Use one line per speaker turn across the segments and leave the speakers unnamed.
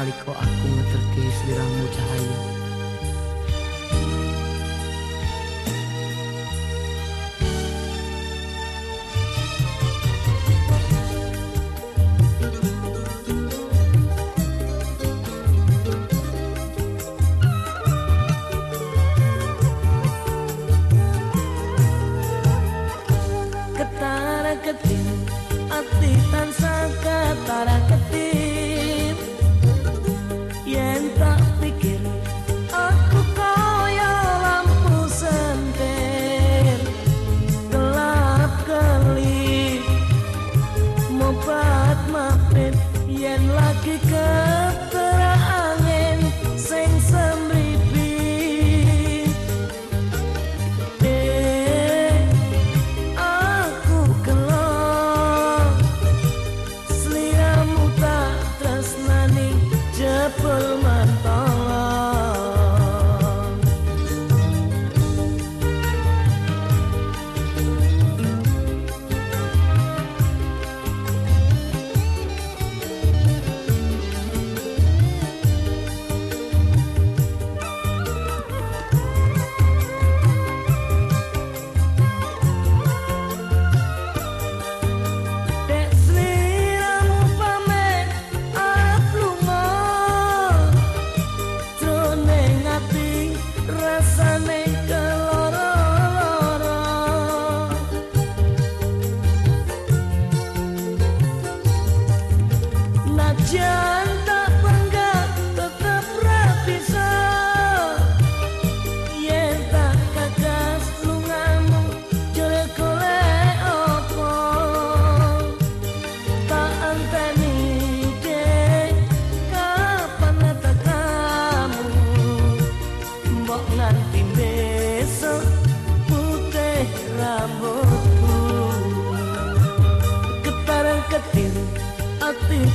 naliko aku ngeterki seliramu cahaya.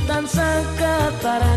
Tansah ketara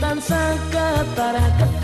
tansah ketara ketir